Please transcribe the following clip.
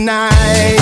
tonight.